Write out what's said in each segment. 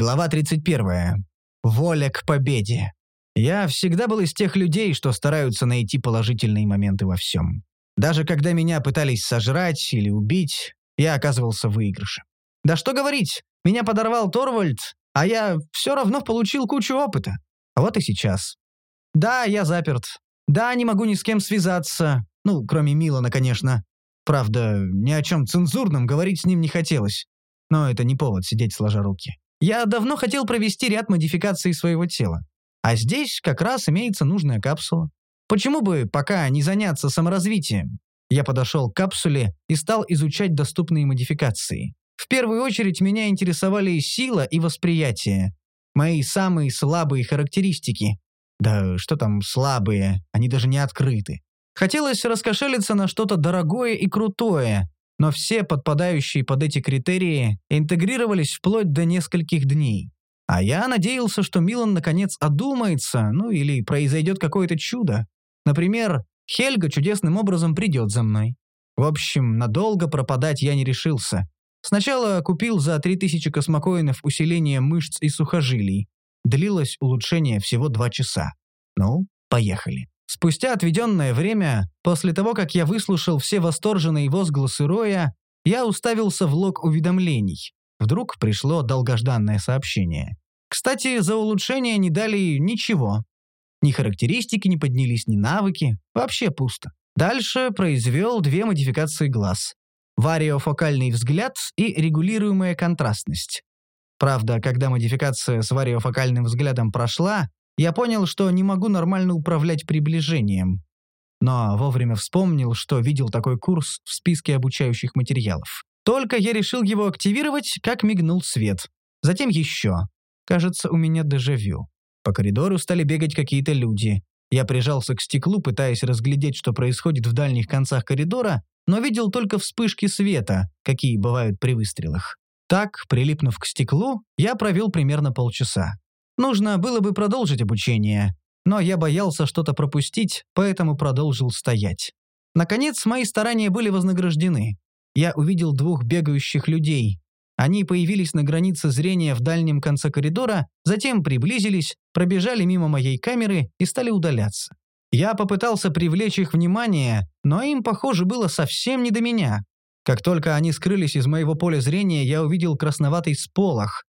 Глава 31. Воля к победе. Я всегда был из тех людей, что стараются найти положительные моменты во всем. Даже когда меня пытались сожрать или убить, я оказывался в выигрыше. Да что говорить, меня подорвал Торвальд, а я все равно получил кучу опыта. Вот и сейчас. Да, я заперт. Да, не могу ни с кем связаться. Ну, кроме Милана, конечно. Правда, ни о чем цензурном говорить с ним не хотелось. Но это не повод сидеть сложа руки. Я давно хотел провести ряд модификаций своего тела. А здесь как раз имеется нужная капсула. Почему бы пока не заняться саморазвитием? Я подошел к капсуле и стал изучать доступные модификации. В первую очередь меня интересовали сила и восприятие. Мои самые слабые характеристики. Да что там слабые, они даже не открыты. Хотелось раскошелиться на что-то дорогое и крутое, но все подпадающие под эти критерии интегрировались вплоть до нескольких дней. А я надеялся, что Милан наконец одумается, ну или произойдет какое-то чудо. Например, Хельга чудесным образом придет за мной. В общем, надолго пропадать я не решился. Сначала купил за 3000 космокоинов усиление мышц и сухожилий. Длилось улучшение всего два часа. Ну, поехали. Спустя отведенное время, после того, как я выслушал все восторженные возгласы Роя, я уставился в лог уведомлений. Вдруг пришло долгожданное сообщение. Кстати, за улучшение не дали ничего. Ни характеристики не поднялись, ни навыки. Вообще пусто. Дальше произвел две модификации глаз. Вариофокальный взгляд и регулируемая контрастность. Правда, когда модификация с вариофокальным взглядом прошла, я понял, что не могу нормально управлять приближением. Но вовремя вспомнил, что видел такой курс в списке обучающих материалов. Только я решил его активировать, как мигнул свет. Затем еще. Кажется, у меня дежавю. По коридору стали бегать какие-то люди. Я прижался к стеклу, пытаясь разглядеть, что происходит в дальних концах коридора, но видел только вспышки света, какие бывают при выстрелах. Так, прилипнув к стеклу, я провел примерно полчаса. Нужно было бы продолжить обучение, но я боялся что-то пропустить, поэтому продолжил стоять. Наконец, мои старания были вознаграждены. Я увидел двух бегающих людей. Они появились на границе зрения в дальнем конце коридора, затем приблизились, пробежали мимо моей камеры и стали удаляться. Я попытался привлечь их внимание, но им, похоже, было совсем не до меня. Как только они скрылись из моего поля зрения, я увидел красноватый сполох,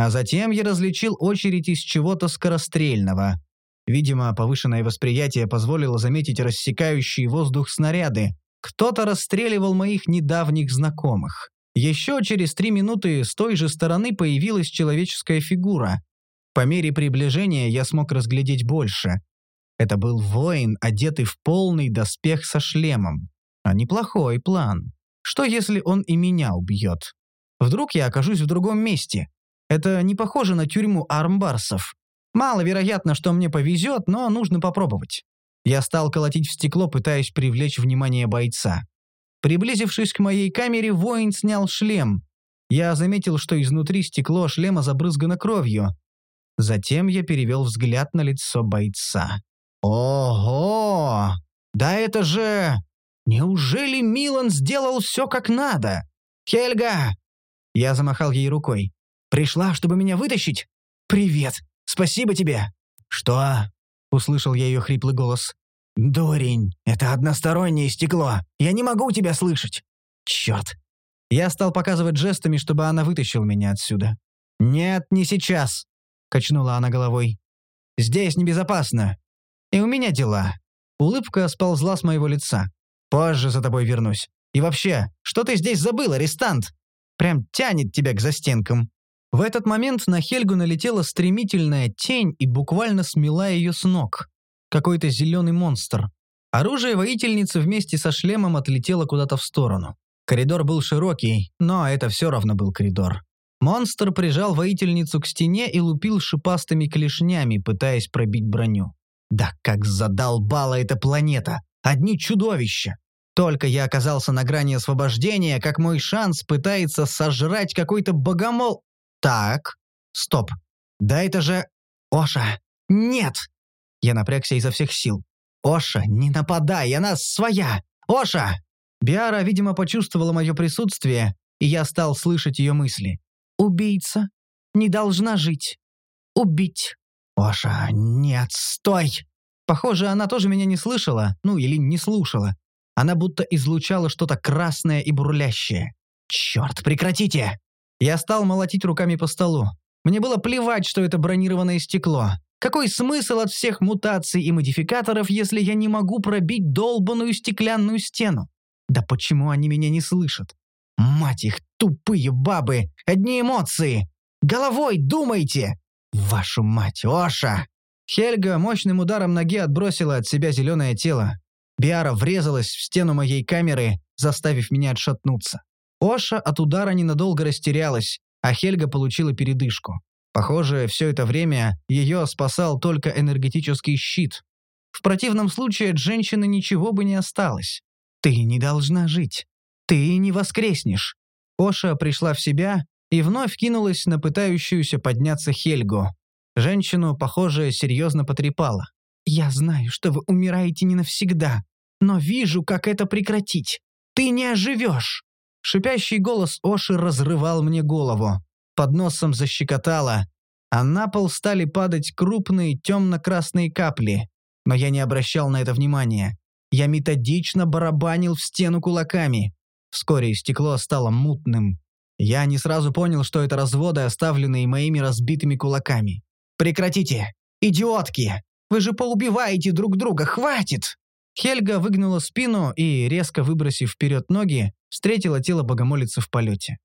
а затем я различил очередь из чего-то скорострельного. Видимо, повышенное восприятие позволило заметить рассекающие воздух снаряды. Кто-то расстреливал моих недавних знакомых. Еще через три минуты с той же стороны появилась человеческая фигура. По мере приближения я смог разглядеть больше. Это был воин, одетый в полный доспех со шлемом. А неплохой план. Что если он и меня убьет? Вдруг я окажусь в другом месте? Это не похоже на тюрьму армбарсов. Маловероятно, что мне повезет, но нужно попробовать. Я стал колотить в стекло, пытаясь привлечь внимание бойца. Приблизившись к моей камере, воин снял шлем. Я заметил, что изнутри стекло шлема забрызгано кровью. Затем я перевел взгляд на лицо бойца. «Ого! Да это же... Неужели Милан сделал все как надо? Хельга!» Я замахал ей рукой. Пришла, чтобы меня вытащить? Привет! Спасибо тебе!» «Что?» — услышал я ее хриплый голос. «Дурень, это одностороннее стекло. Я не могу тебя слышать!» «Черт!» Я стал показывать жестами, чтобы она вытащила меня отсюда. «Нет, не сейчас!» — качнула она головой. «Здесь небезопасно. И у меня дела». Улыбка сползла с моего лица. «Позже за тобой вернусь. И вообще, что ты здесь забыл, арестант? Прям тянет тебя к застенкам». В этот момент на Хельгу налетела стремительная тень и буквально смела ее с ног. Какой-то зеленый монстр. Оружие воительницы вместе со шлемом отлетело куда-то в сторону. Коридор был широкий, но это все равно был коридор. Монстр прижал воительницу к стене и лупил шипастыми клешнями, пытаясь пробить броню. Да как задолбала эта планета! Одни чудовища! Только я оказался на грани освобождения, как мой шанс пытается сожрать какой-то богомол... Так, стоп. Да это же... Оша, нет! Я напрягся изо всех сил. Оша, не нападай, она своя! Оша! Биара, видимо, почувствовала мое присутствие, и я стал слышать ее мысли. «Убийца? не должна жить. Убить. Оша, нет, стой. Похоже, она тоже меня не слышала, ну или не слушала. Она будто излучала что-то красное и бурлящее. Черт, прекратите! Я стал молотить руками по столу. Мне было плевать, что это бронированное стекло. Какой смысл от всех мутаций и модификаторов, если я не могу пробить долбаную стеклянную стену? Да почему они меня не слышат? Мать их, тупые бабы! Одни эмоции! Головой думайте! Вашу мать, Оша! Хельга мощным ударом ноги отбросила от себя зеленое тело. Биара врезалась в стену моей камеры, заставив меня отшатнуться. Оша от удара ненадолго растерялась, а Хельга получила передышку. Похоже, все это время ее спасал только энергетический щит. В противном случае от женщины ничего бы не осталось. «Ты не должна жить. Ты не воскреснешь». Оша пришла в себя и вновь кинулась на пытающуюся подняться Хельгу. Женщину, похоже, серьезно потрепала. «Я знаю, что вы умираете не навсегда, но вижу, как это прекратить. Ты не оживешь!» Шипящий голос Оши разрывал мне голову. Под носом защекотало, а на пол стали падать крупные темно-красные капли. Но я не обращал на это внимания. Я методично барабанил в стену кулаками. Вскоре стекло стало мутным. Я не сразу понял, что это разводы, оставленные моими разбитыми кулаками. «Прекратите! Идиотки! Вы же поубиваете друг друга! Хватит!» Хельга выгнула спину и, резко выбросив вперед ноги, встретила тело богомолицы в полете.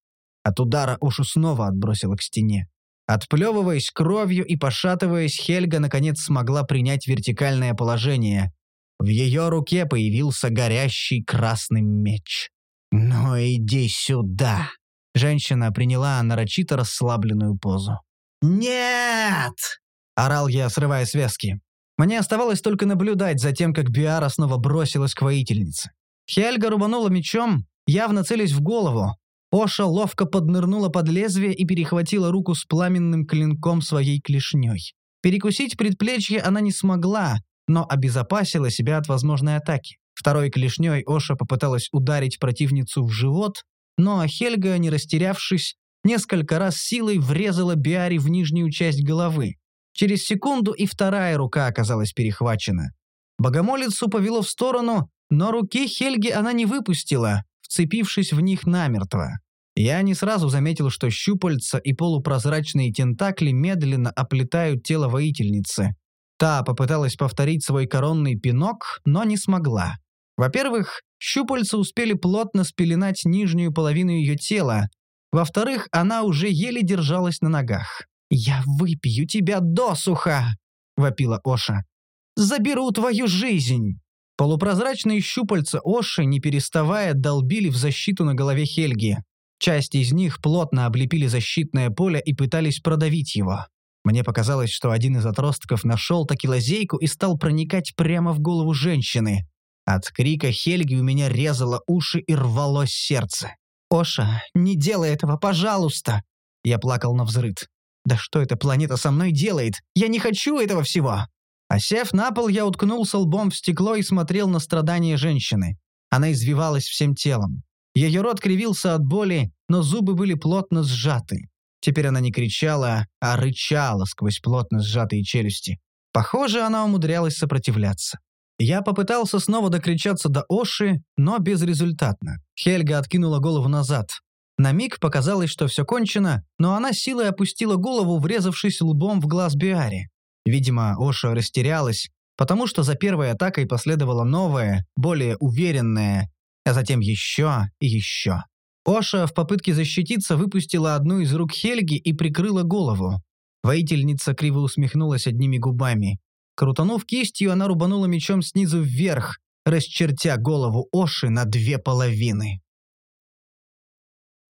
От удара Ушу снова отбросила к стене. Отплевываясь кровью и пошатываясь, Хельга наконец смогла принять вертикальное положение. В ее руке появился горящий красный меч. «Ну иди сюда!» Женщина приняла нарочито расслабленную позу. «Нет!» – орал я, срывая связки. Мне оставалось только наблюдать за тем, как Биара снова бросилась к воительнице. Хельга рубанула мечом, явно целясь в голову. Оша ловко поднырнула под лезвие и перехватила руку с пламенным клинком своей клешней. Перекусить предплечье она не смогла, но обезопасила себя от возможной атаки. Второй клешней Оша попыталась ударить противницу в живот, но Хельга, не растерявшись, несколько раз силой врезала Биари в нижнюю часть головы. Через секунду и вторая рука оказалась перехвачена. Богомолицу повело в сторону, но руки Хельги она не выпустила, вцепившись в них намертво. Я не сразу заметил, что щупальца и полупрозрачные тентакли медленно оплетают тело воительницы. Та попыталась повторить свой коронный пинок, но не смогла. Во-первых, щупальца успели плотно спеленать нижнюю половину ее тела. Во-вторых, она уже еле держалась на ногах. «Я выпью тебя досуха!» — вопила Оша. «Заберу твою жизнь!» Полупрозрачные щупальца Оши, не переставая, долбили в защиту на голове Хельги. Часть из них плотно облепили защитное поле и пытались продавить его. Мне показалось, что один из отростков нашел таки лазейку и стал проникать прямо в голову женщины. От крика Хельги у меня резало уши и рвалось сердце. «Оша, не делай этого, пожалуйста!» Я плакал на взрыд. Да что эта планета со мной делает? Я не хочу этого всего!» Осев на пол, я уткнулся лбом в стекло и смотрел на страдания женщины. Она извивалась всем телом. Ее рот кривился от боли, но зубы были плотно сжаты. Теперь она не кричала, а рычала сквозь плотно сжатые челюсти. Похоже, она умудрялась сопротивляться. Я попытался снова докричаться до Оши, но безрезультатно. Хельга откинула голову назад. На миг показалось, что все кончено, но она силой опустила голову, врезавшись лбом в глаз Биари. Видимо, Оша растерялась, потому что за первой атакой последовала новая, более уверенная, а затем еще и еще. Оша в попытке защититься выпустила одну из рук Хельги и прикрыла голову. Воительница криво усмехнулась одними губами. Крутанув кистью, она рубанула мечом снизу вверх, расчертя голову Оши на две половины.